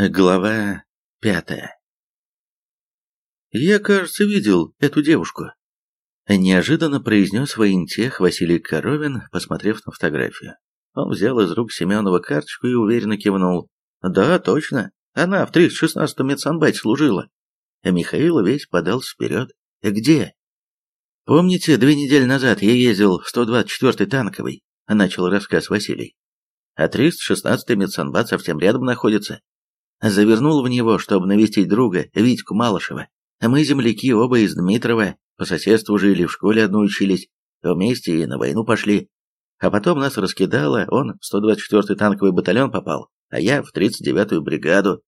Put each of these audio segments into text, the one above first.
Глава пятая «Я, кажется, видел эту девушку», — неожиданно произнес воентех Василий Коровин, посмотрев на фотографию. Он взял из рук Семенова карточку и уверенно кивнул. «Да, точно, она в 316-м медсанбате служила». Михаил весь подался вперед. «Где?» «Помните, две недели назад я ездил в 124-й танковый?» — начал рассказ Василий. «А 316-й медсанбат совсем рядом находится. Завернул в него, чтобы навестить друга, Витьку Малышева. Мы земляки оба из Дмитрова, по соседству жили, в школе одну учились, вместе и на войну пошли. А потом нас раскидало, он в 124-й танковый батальон попал, а я в 39-ю бригаду.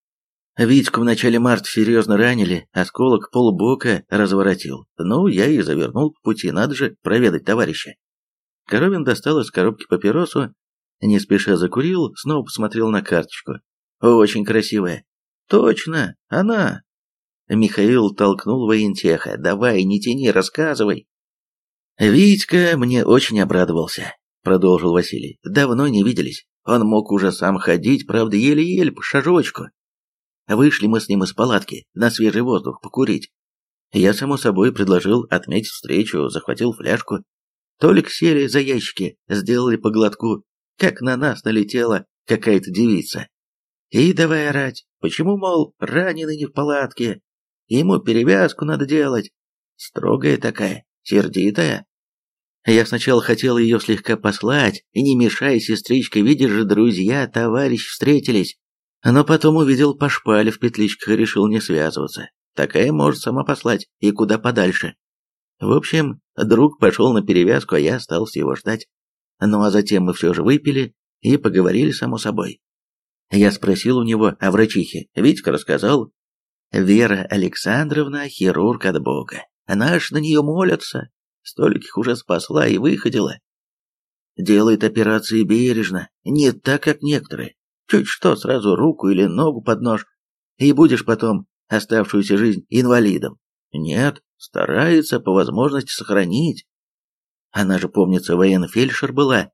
Витьку в начале марта серьезно ранили, осколок полбока разворотил. Ну, я и завернул по пути, надо же проведать товарища. Коровин достал из коробки папиросу, не спеша закурил, снова посмотрел на карточку. Очень красивая. Точно, она. Михаил толкнул воентеха. Давай, не тяни, рассказывай. Витька мне очень обрадовался, продолжил Василий. Давно не виделись. Он мог уже сам ходить, правда, еле-еле по шажочку. Вышли мы с ним из палатки на свежий воздух покурить. Я, само собой, предложил отметить встречу, захватил фляжку. Толик сели за ящики, сделали по глотку, как на нас налетела какая-то девица. И давай орать. Почему, мол, раненый не в палатке? Ему перевязку надо делать. Строгая такая, сердитая. Я сначала хотел ее слегка послать, и не мешай, сестричка, видишь же, друзья, товарищ встретились. Но потом увидел по шпале в петличках и решил не связываться. Такая может сама послать, и куда подальше. В общем, друг пошел на перевязку, а я остался его ждать. Ну а затем мы все же выпили и поговорили само собой. Я спросил у него о врачихе. Витька рассказал. Вера Александровна – хирург от Бога. Наш на нее молятся. Стольких уже спасла и выходила. Делает операции бережно, не так, как некоторые. Чуть что, сразу руку или ногу под нож, и будешь потом оставшуюся жизнь инвалидом. Нет, старается по возможности сохранить. Она же, помнится, военфельдшер была,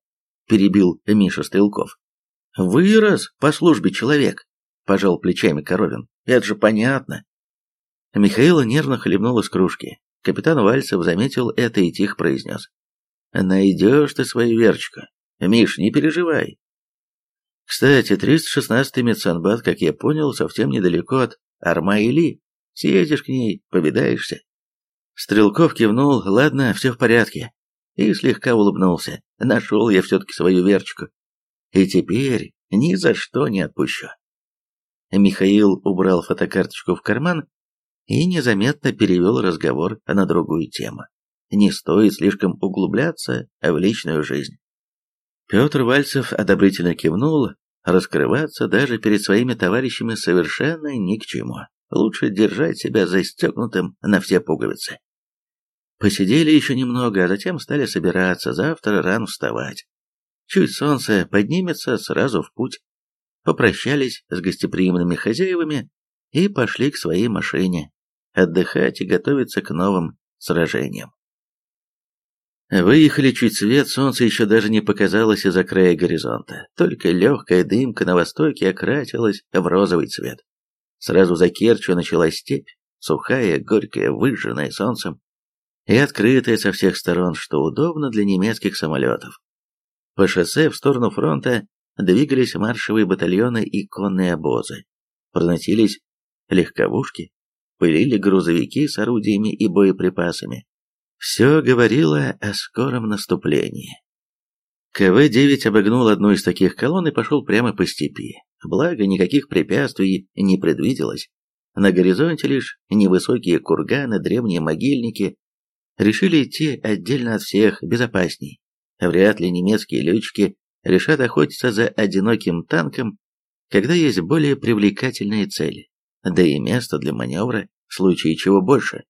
перебил Миша Стрелков. «Вырос по службе человек», — пожал плечами Коровин. «Это же понятно». Михаила нервно хлебнул из кружки. Капитан Вальцев заметил это и тихо произнес. «Найдешь ты свою Верочку. Миш, не переживай». Кстати, 316-й медсанбат, как я понял, совсем недалеко от Арма-Или. Съездишь к ней, повидаешься. Стрелков кивнул, ладно, все в порядке. И слегка улыбнулся. Нашел я все-таки свою Верочку. И теперь ни за что не отпущу. Михаил убрал фотокарточку в карман и незаметно перевел разговор на другую тему. Не стоит слишком углубляться в личную жизнь. Петр Вальцев одобрительно кивнул, раскрываться даже перед своими товарищами совершенно ни к чему. Лучше держать себя застегнутым на все пуговицы. Посидели еще немного, а затем стали собираться, завтра рано вставать. Чуть солнце поднимется, сразу в путь. Попрощались с гостеприимными хозяевами и пошли к своей машине, отдыхать и готовиться к новым сражениям. Выехали чуть свет, солнце еще даже не показалось из-за края горизонта, только легкая дымка на востоке окрасилась в розовый цвет. Сразу за Керчью началась степь, сухая, горькая, выжженная солнцем и открытая со всех сторон, что удобно для немецких самолетов. По шоссе в сторону фронта двигались маршевые батальоны и конные обозы. Проносились легковушки, пылили грузовики с орудиями и боеприпасами. Все говорило о скором наступлении. КВ-9 обогнул одну из таких колонн и пошел прямо по степи. Благо, никаких препятствий не предвиделось. На горизонте лишь невысокие курганы, древние могильники. Решили идти отдельно от всех, безопасней. Вряд ли немецкие летчики решат охотиться за одиноким танком, когда есть более привлекательные цели, да и место для маневра, в случае чего больше.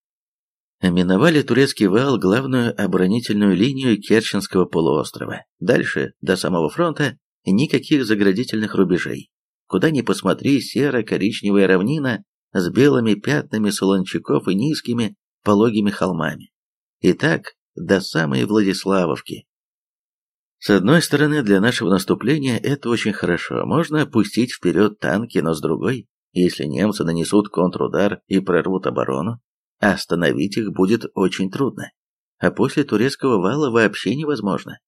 Миновали турецкий вал, главную оборонительную линию Керченского полуострова. Дальше, до самого фронта, никаких заградительных рубежей. Куда ни посмотри, серо-коричневая равнина с белыми пятнами солончаков и низкими пологими холмами. И так до самой Владиславовки. С одной стороны, для нашего наступления это очень хорошо, можно пустить вперед танки, но с другой, Если немцы нанесут контрудар и прорвут оборону, остановить их будет очень трудно, а после турецкого вала вообще невозможно.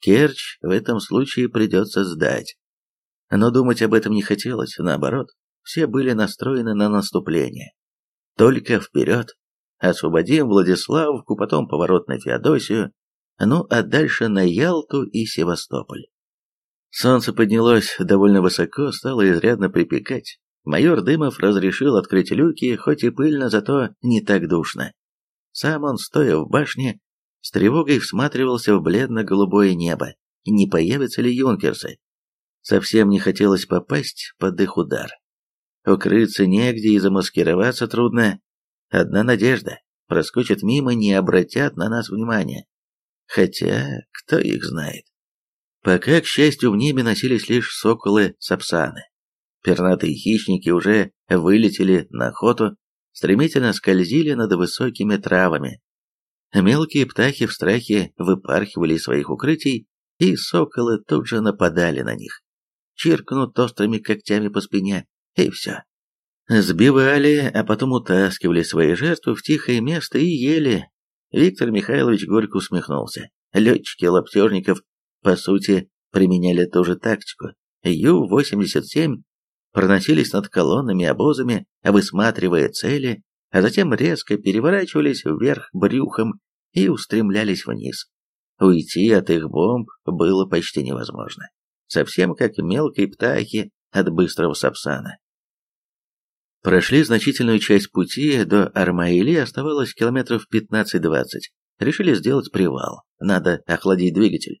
Керчь в этом случае придется сдать. Но думать об этом не хотелось, наоборот, все были настроены на наступление. Только вперед, освободим Владиславку, потом поворот на Феодосию, ну а дальше на Ялту и Севастополь. Солнце поднялось довольно высоко, стало изрядно припекать. Майор Дымов разрешил открыть люки, хоть и пыльно, зато не так душно. Сам он, стоя в башне, с тревогой всматривался в бледно-голубое небо, не появятся ли юнкерсы. Совсем не хотелось попасть под их удар. Укрыться негде и замаскироваться трудно. Одна надежда — проскочат мимо, не обратят на нас внимания. Хотя, кто их знает. Пока, к счастью, в небе носились лишь соколы-сапсаны. Пернатые хищники уже вылетели на охоту, стремительно скользили над высокими травами. Мелкие птахи в страхе выпархивали из своих укрытий, и соколы тут же нападали на них. Чиркнут острыми когтями по спине, и все. Сбивали, а потом утаскивали свои жертвы в тихое место и ели. Виктор Михайлович горько усмехнулся. Летчики лаптежников, по сути, применяли ту же тактику. Ю-87 проносились над колоннами обозами, высматривая цели, а затем резко переворачивались вверх брюхом и устремлялись вниз. Уйти от их бомб было почти невозможно. Совсем как мелкой птахи от быстрого сапсана. Прошли значительную часть пути, до Армаили оставалось километров 15-20. Решили сделать привал, надо охладить двигатель.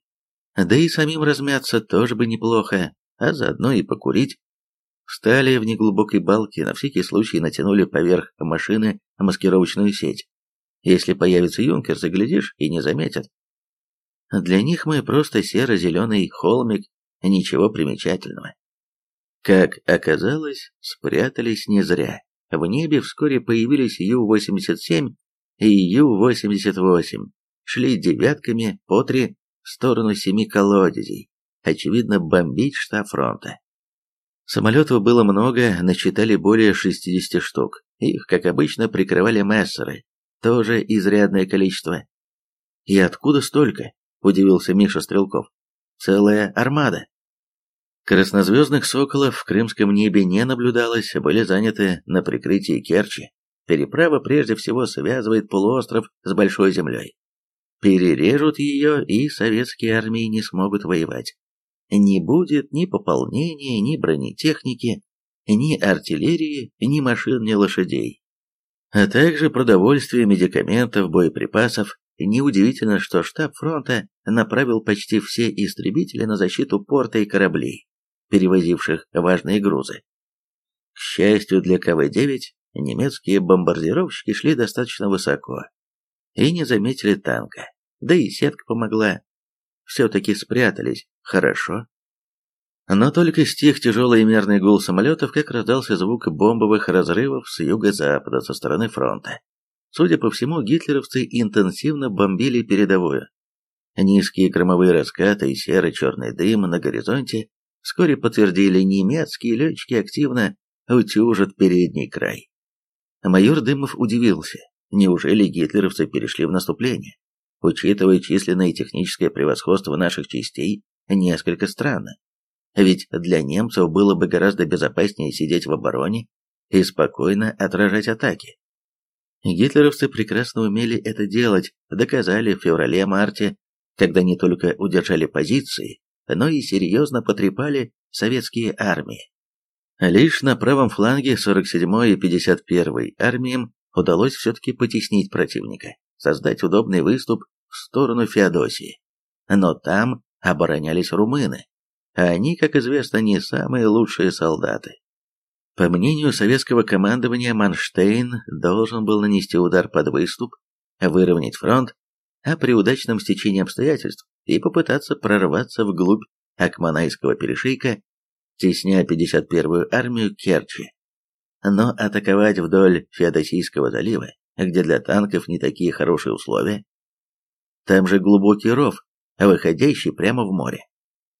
Да и самим размяться тоже бы неплохо, а заодно и покурить. Встали в неглубокой балке, на всякий случай натянули поверх машины маскировочную сеть. Если появится юнкер, заглядишь и не заметят. Для них мы просто серо-зеленый холмик, ничего примечательного. Как оказалось, спрятались не зря. В небе вскоре появились Ю-87 и Ю-88. Шли девятками по три в сторону семи колодезей. Очевидно, бомбить штаб фронта. Самолетов было много, насчитали более 60 штук. Их, как обычно, прикрывали мессеры. Тоже изрядное количество. «И откуда столько?» – удивился Миша Стрелков. «Целая армада». Краснозвездных соколов в крымском небе не наблюдалось, были заняты на прикрытии Керчи. Переправа прежде всего связывает полуостров с Большой землей. Перережут ее, и советские армии не смогут воевать не будет ни пополнения, ни бронетехники, ни артиллерии, ни машин, ни лошадей. А также продовольствия, медикаментов, боеприпасов. Неудивительно, что штаб фронта направил почти все истребители на защиту порта и кораблей, перевозивших важные грузы. К счастью для КВ-9, немецкие бомбардировщики шли достаточно высоко и не заметили танка, да и сетка помогла. Все-таки спрятались, Хорошо. Но только стих тяжелый и мерный гул самолетов, как раздался звук бомбовых разрывов с юго-запада со стороны фронта. Судя по всему, гитлеровцы интенсивно бомбили передовую. Низкие громовые раскаты и серый-черный дым на горизонте вскоре подтвердили, немецкие летчики активно утюжат передний край. Майор Дымов удивился. Неужели гитлеровцы перешли в наступление? Учитывая численное и техническое превосходство наших частей, несколько странно. Ведь для немцев было бы гораздо безопаснее сидеть в обороне и спокойно отражать атаки. Гитлеровцы прекрасно умели это делать, доказали в феврале-марте, когда не только удержали позиции, но и серьезно потрепали советские армии. Лишь на правом фланге 47-й и 51-й армиям удалось все-таки потеснить противника, создать удобный выступ в сторону Феодосии. Но там оборонялись румыны, а они, как известно, не самые лучшие солдаты. По мнению советского командования, Манштейн должен был нанести удар под выступ, выровнять фронт, а при удачном стечении обстоятельств и попытаться прорваться вглубь Акманайского перешейка, тесня 51-ю армию Керчи. Но атаковать вдоль Феодосийского залива, где для танков не такие хорошие условия, там же глубокий ров, выходящий прямо в море.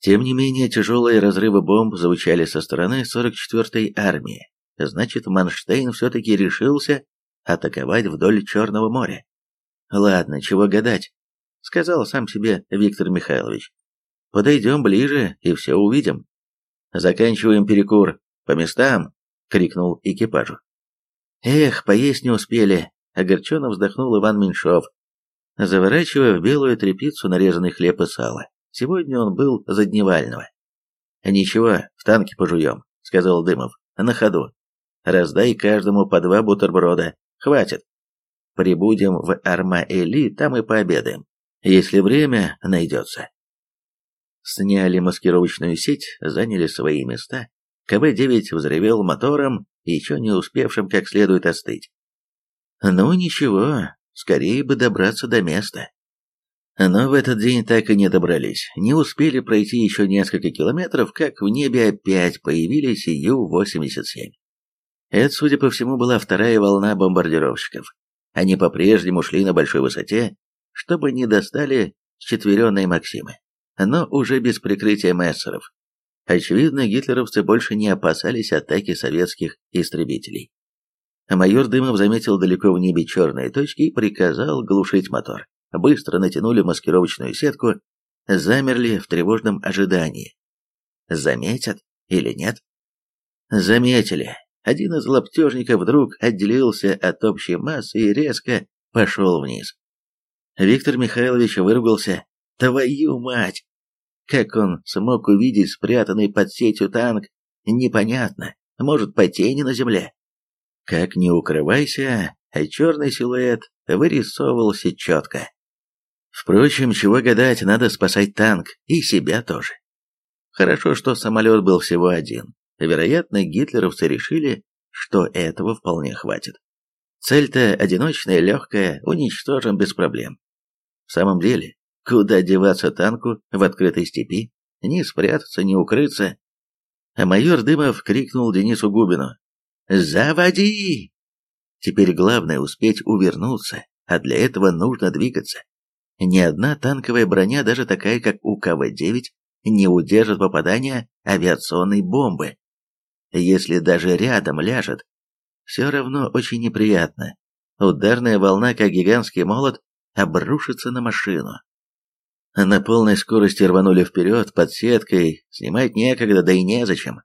Тем не менее, тяжелые разрывы бомб звучали со стороны 44-й армии. значит Манштейн все-таки решился атаковать вдоль Черного моря. Ладно, чего гадать, сказал сам себе Виктор Михайлович. Подойдем ближе и все увидим. Заканчиваем перекур. По местам, крикнул экипажу. Эх, поесть не успели, огорченно вздохнул Иван Меньшов, заворачивая в белую тряпицу нарезанный хлеб и сало. Сегодня он был за дневального. «Ничего, в танке пожуем», — сказал Дымов, — «на ходу. Раздай каждому по два бутерброда. Хватит. Прибудем в Арма-Эли, там и пообедаем, если время найдется». Сняли маскировочную сеть, заняли свои места. КБ-9 взревел мотором, еще не успевшим как следует остыть. «Ну ничего, скорее бы добраться до места». Но в этот день так и не добрались. Не успели пройти еще несколько километров, как в небе опять появились Ю-87. Это, судя по всему, была вторая волна бомбардировщиков. Они по-прежнему шли на большой высоте, чтобы не достали четверенные Максимы, но уже без прикрытия мессеров. Очевидно, гитлеровцы больше не опасались атаки советских истребителей. Майор Дымов заметил далеко в небе черные точки и приказал глушить мотор быстро натянули маскировочную сетку, замерли в тревожном ожидании. Заметят или нет? Заметили. Один из лаптежников вдруг отделился от общей массы и резко пошел вниз. Виктор Михайлович выругался. «Твою мать!» Как он смог увидеть спрятанный под сетью танк, непонятно. Может, по тени на земле? Как не укрывайся, а черный силуэт вырисовывался четко. Впрочем, чего гадать, надо спасать танк, и себя тоже. Хорошо, что самолет был всего один. Вероятно, гитлеровцы решили, что этого вполне хватит. Цель-то одиночная, легкая, уничтожим без проблем. Самом деле, куда деваться танку в открытой степи? Не спрятаться, не укрыться. А майор Дымов крикнул Денису Губину. «Заводи!» Теперь главное успеть увернуться, а для этого нужно двигаться. Ни одна танковая броня, даже такая, как у КВ-9, не удержит попадания авиационной бомбы. Если даже рядом ляжет, все равно очень неприятно. Ударная волна, как гигантский молот, обрушится на машину. На полной скорости рванули вперед под сеткой, снимать некогда, да и незачем.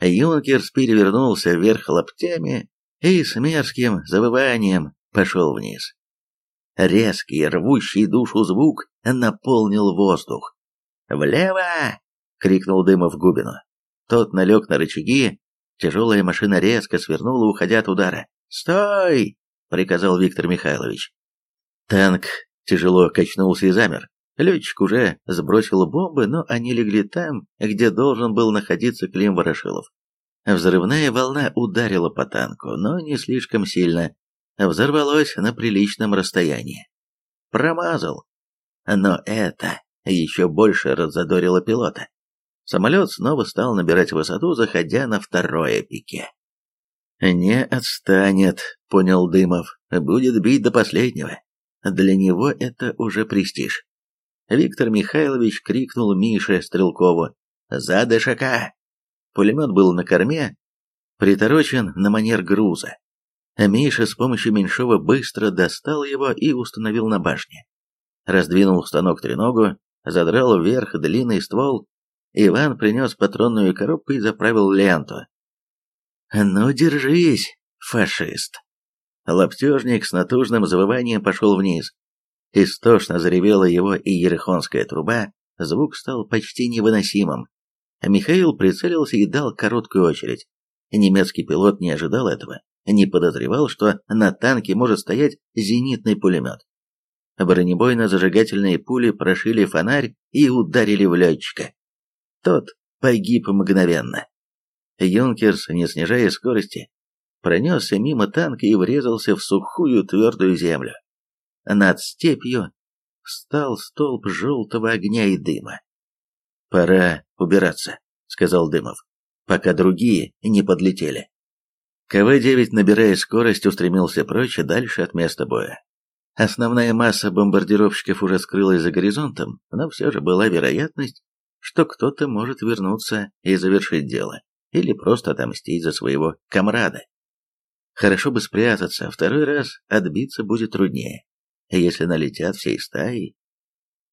Юнкерс перевернулся вверх лоптями и с мерзким завыванием пошел вниз. Резкий, рвущий душу звук наполнил воздух. «Влево!» — крикнул Дымов Губину. Тот налег на рычаги, тяжелая машина резко свернула, уходя от удара. «Стой!» — приказал Виктор Михайлович. Танк тяжело качнулся и замер. Летчик уже сбросил бомбы, но они легли там, где должен был находиться Клим Ворошилов. Взрывная волна ударила по танку, но не слишком сильно, взорвалось на приличном расстоянии. Промазал. Но это еще больше раззадорило пилота. Самолет снова стал набирать высоту, заходя на второе пике. «Не отстанет», — понял Дымов, — «будет бить до последнего. Для него это уже престиж». Виктор Михайлович крикнул Мише Стрелкову «За дышака!». Пулемет был на корме, приторочен на манер груза. Миша с помощью Меньшова быстро достал его и установил на башне. Раздвинул станок треногу, задрал вверх длинный ствол. Иван принес патронную коробку и заправил ленту. «Ну, держись, фашист!» Лаптежник с натужным завыванием пошел вниз. Истошно заревела его и ерехонская труба, звук стал почти невыносимым. Михаил прицелился и дал короткую очередь. Немецкий пилот не ожидал этого не подозревал, что на танке может стоять зенитный пулемет. Бронебойно-зажигательные пули прошили фонарь и ударили в летчика. Тот погиб мгновенно. Юнкерс, не снижая скорости, пронесся мимо танка и врезался в сухую твердую землю. Над степью встал столб желтого огня и дыма. «Пора убираться», — сказал Дымов, — «пока другие не подлетели». КВ-9, набирая скорость, устремился прочь и дальше от места боя. Основная масса бомбардировщиков уже скрылась за горизонтом, но все же была вероятность, что кто-то может вернуться и завершить дело. или просто отомстить за своего комрада. Хорошо бы спрятаться, второй раз отбиться будет труднее. Если налетят всей стаей.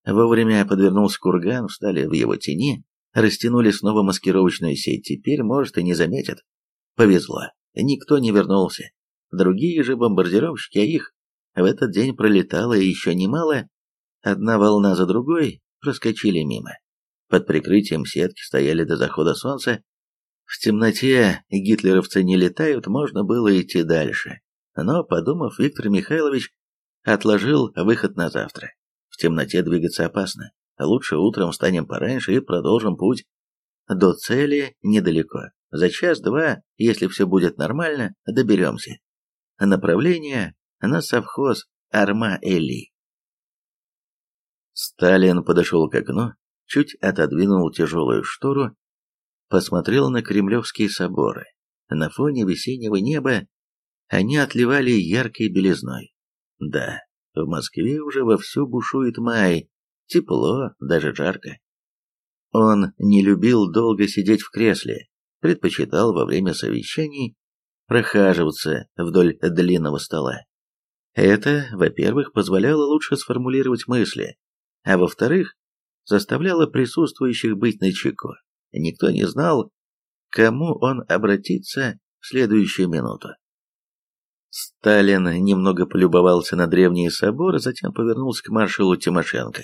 Вовремя подвернулся курган, встали в его тени, растянули снова маскировочную сеть, теперь, может, и не заметят. Повезло, никто не вернулся. Другие же бомбардировщики, а их в этот день пролетало еще немало, одна волна за другой проскочили мимо. Под прикрытием сетки стояли до захода солнца. В темноте гитлеровцы не летают, можно было идти дальше. Но, подумав, Виктор Михайлович отложил выход на завтра. В темноте двигаться опасно. Лучше утром встанем пораньше и продолжим путь. До цели недалеко. За час-два, если все будет нормально, доберемся. Направление на совхоз Арма-Эли. Сталин подошел к окну, чуть отодвинул тяжелую штору, посмотрел на кремлевские соборы. На фоне весеннего неба они отливали яркой белизной. Да, в Москве уже вовсю бушует май, тепло, даже жарко. Он не любил долго сидеть в кресле, предпочитал во время совещаний прохаживаться вдоль длинного стола. Это, во-первых, позволяло лучше сформулировать мысли, а во-вторых, заставляло присутствующих быть начеку. Никто не знал, кому он обратится в следующую минуту. Сталин немного полюбовался на древний собор, а затем повернулся к маршалу Тимошенко.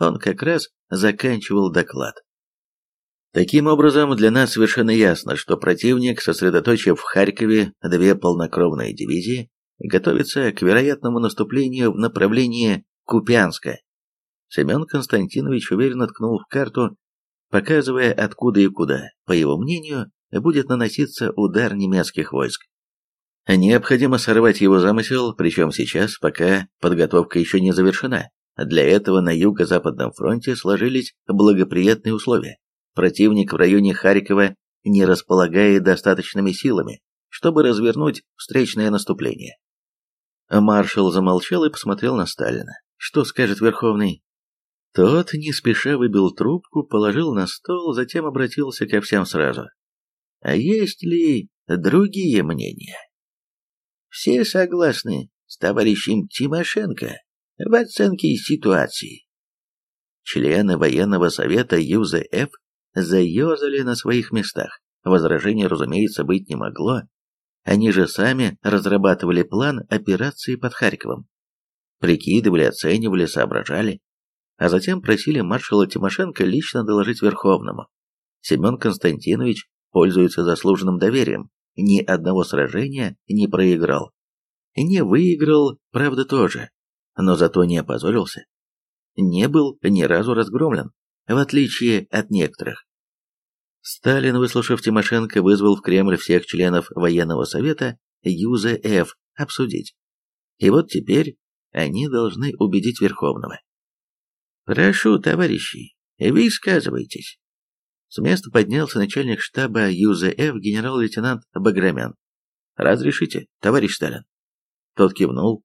Он как раз заканчивал доклад. Таким образом, для нас совершенно ясно, что противник, сосредоточив в Харькове две полнокровные дивизии, готовится к вероятному наступлению в направлении Купянска. Семен Константинович уверенно ткнул в карту, показывая откуда и куда, по его мнению, будет наноситься удар немецких войск. Необходимо сорвать его замысел, причем сейчас, пока подготовка еще не завершена. Для этого на юго-западном фронте сложились благоприятные условия. Противник в районе Харькова не располагает достаточными силами, чтобы развернуть встречное наступление. Маршал замолчал и посмотрел на Сталина. Что скажет Верховный? Тот не спеша выбил трубку, положил на стол, затем обратился ко всем сразу. А есть ли другие мнения? Все согласны с товарищем Тимошенко в оценке ситуации. Члены военного совета ЮЗФ заезали на своих местах. Возражений, разумеется, быть не могло. Они же сами разрабатывали план операции под Харьковом. Прикидывали, оценивали, соображали. А затем просили маршала Тимошенко лично доложить Верховному. Семен Константинович пользуется заслуженным доверием ни одного сражения не проиграл. Не выиграл, правда, тоже, но зато не опозорился. Не был ни разу разгромлен, в отличие от некоторых. Сталин, выслушав Тимошенко, вызвал в Кремль всех членов военного совета ЮЗФ обсудить. И вот теперь они должны убедить Верховного. «Прошу, товарищи, высказывайтесь». С места поднялся начальник штаба ЮЗФ генерал-лейтенант Баграмян. «Разрешите, товарищ Сталин?» Тот кивнул.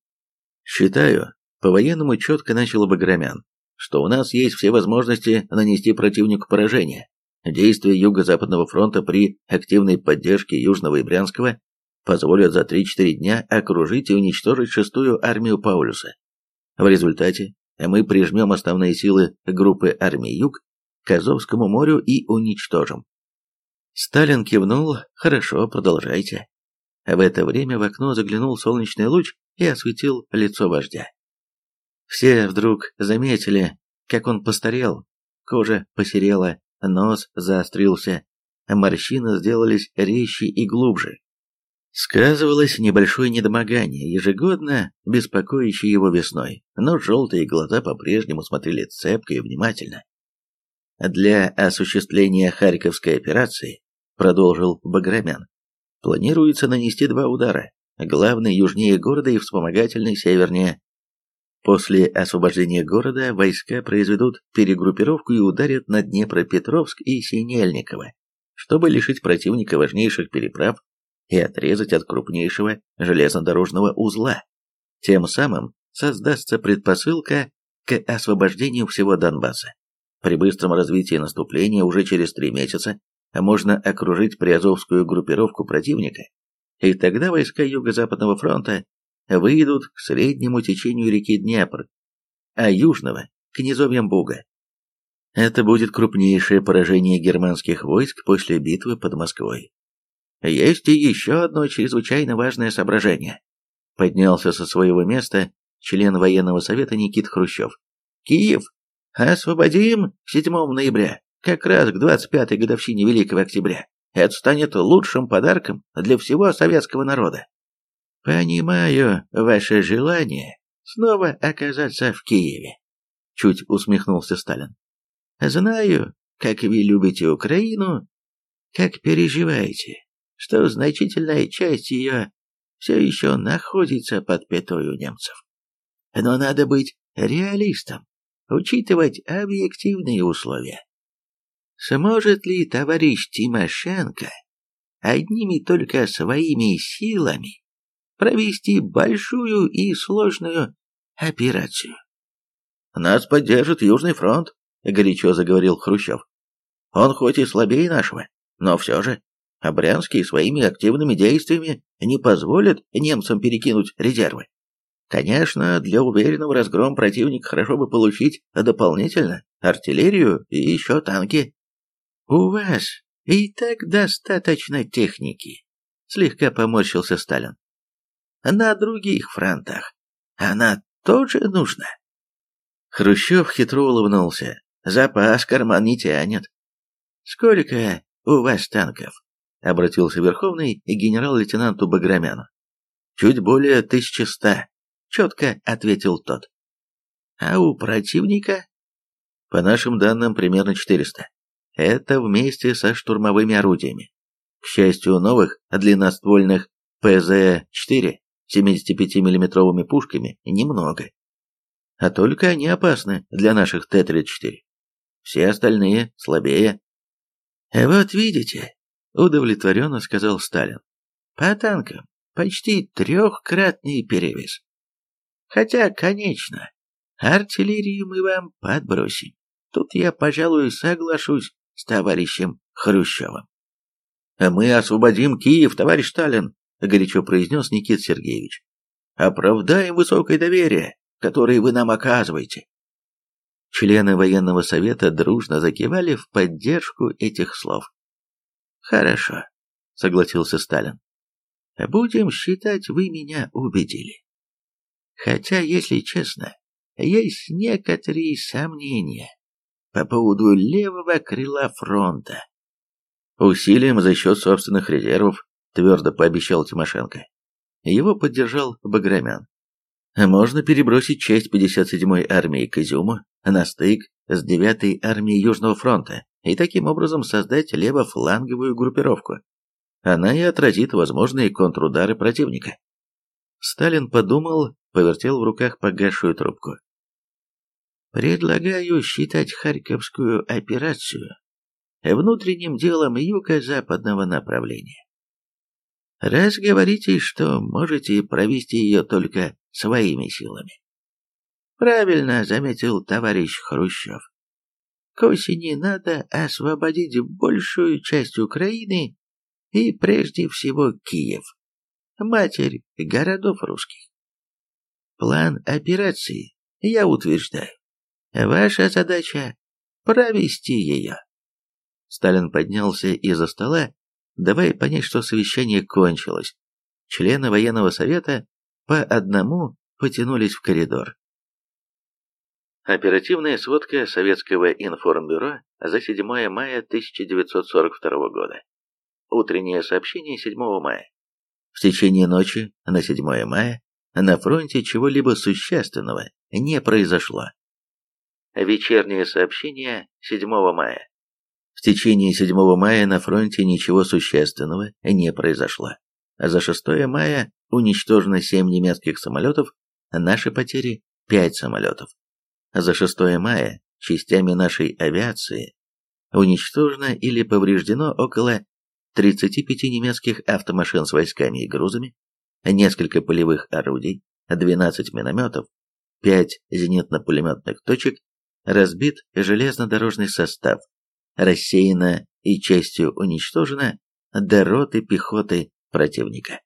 «Считаю, по-военному четко начал Баграмян, что у нас есть все возможности нанести противнику поражение. Действия Юго-Западного фронта при активной поддержке Южного и Брянского позволят за 3-4 дня окружить и уничтожить шестую армию Паулюса. В результате мы прижмем основные силы группы армий Юг к Азовскому морю и уничтожим. Сталин кивнул. Хорошо, продолжайте. В это время в окно заглянул солнечный луч и осветил лицо вождя. Все вдруг заметили, как он постарел. Кожа посерела, нос заострился, морщины сделались резче и глубже. Сказывалось небольшое недомогание, ежегодно беспокоящее его весной, но желтые глаза по-прежнему смотрели цепко и внимательно. Для осуществления Харьковской операции, продолжил Баграмян, планируется нанести два удара, главный южнее города и вспомогательный севернее. После освобождения города войска произведут перегруппировку и ударят на Днепропетровск и Синельниково, чтобы лишить противника важнейших переправ и отрезать от крупнейшего железнодорожного узла. Тем самым создастся предпосылка к освобождению всего Донбасса. При быстром развитии наступления уже через три месяца можно окружить приазовскую группировку противника, и тогда войска Юго-Западного фронта выйдут к среднему течению реки Днепр, а южного – к низовьям Буга. Это будет крупнейшее поражение германских войск после битвы под Москвой. Есть и еще одно чрезвычайно важное соображение. Поднялся со своего места член военного совета Никит Хрущев. Киев освободим 7 ноября, как раз к 25-й годовщине Великого Октября. Это станет лучшим подарком для всего советского народа. Понимаю ваше желание снова оказаться в Киеве, чуть усмехнулся Сталин. Знаю, как вы любите Украину, как переживаете, что значительная часть ее все еще находится под пятой у немцев. Но надо быть реалистом, учитывать объективные условия. Сможет ли товарищ Тимошенко одними только своими силами провести большую и сложную операцию? «Нас поддержит Южный фронт», — горячо заговорил Хрущев. «Он хоть и слабее нашего, но все же Брянский своими активными действиями не позволит немцам перекинуть резервы. Конечно, для уверенного разгрома противника хорошо бы получить дополнительно артиллерию и еще танки. «У вас и так достаточно техники», — слегка поморщился Сталин. «На других фронтах она тоже нужна». Хрущев хитро улыбнулся. «Запас карман не тянет». «Сколько у вас танков?» — обратился Верховный и генерал-лейтенанту Баграмяну. «Чуть более тысячи ста», — четко ответил тот. «А у противника?» «По нашим данным, примерно четыреста. Это вместе со штурмовыми орудиями. К счастью, новых длинноствольных ПЗ-4 75 миллиметровыми пушками немного. А только они опасны для наших Т-34. Все остальные слабее. «Вот видите», — удовлетворенно сказал Сталин, — «по танкам почти трехкратный перевес. Хотя, конечно, артиллерию мы вам подбросим. Тут я, пожалуй, соглашусь с товарищем Хрущевым. «А мы освободим Киев, товарищ Сталин», — горячо произнес Никит Сергеевич. «Оправдаем высокое доверие, которое вы нам оказываете». Члены военного совета дружно закивали в поддержку этих слов. «Хорошо», — согласился Сталин. «Будем считать, вы меня убедили. Хотя, если честно, есть некоторые сомнения по поводу левого крыла фронта. Усилием за счет собственных резервов, твердо пообещал Тимошенко. Его поддержал Баграмян. Можно перебросить часть 57-й армии к Изюму на стык с 9-й армией Южного фронта и таким образом создать левофланговую группировку. Она и отразит возможные контрудары противника. Сталин подумал, повертел в руках погасшую трубку. Предлагаю считать Харьковскую операцию внутренним делом юго-западного направления. Раз говорите, что можете провести ее только своими силами. Правильно заметил товарищ Хрущев. К осени надо освободить большую часть Украины и прежде всего Киев, матерь городов русских. План операции я утверждаю. Ваша задача — провести ее. Сталин поднялся из-за стола, давая понять, что совещание кончилось. Члены военного совета по одному потянулись в коридор. Оперативная сводка Советского информбюро за 7 мая 1942 года. Утреннее сообщение 7 мая. В течение ночи на 7 мая на фронте чего-либо существенного не произошло. Вечернее сообщение 7 мая. В течение 7 мая на фронте ничего существенного не произошло. За 6 мая уничтожено 7 немецких самолетов, наши потери 5 самолетов. За 6 мая частями нашей авиации уничтожено или повреждено около 35 немецких автомашин с войсками и грузами, несколько полевых орудий, 12 минометов, 5 зенитно-пулеметных точек разбит железнодорожный состав, рассеяно и частью уничтожена до роты пехоты противника.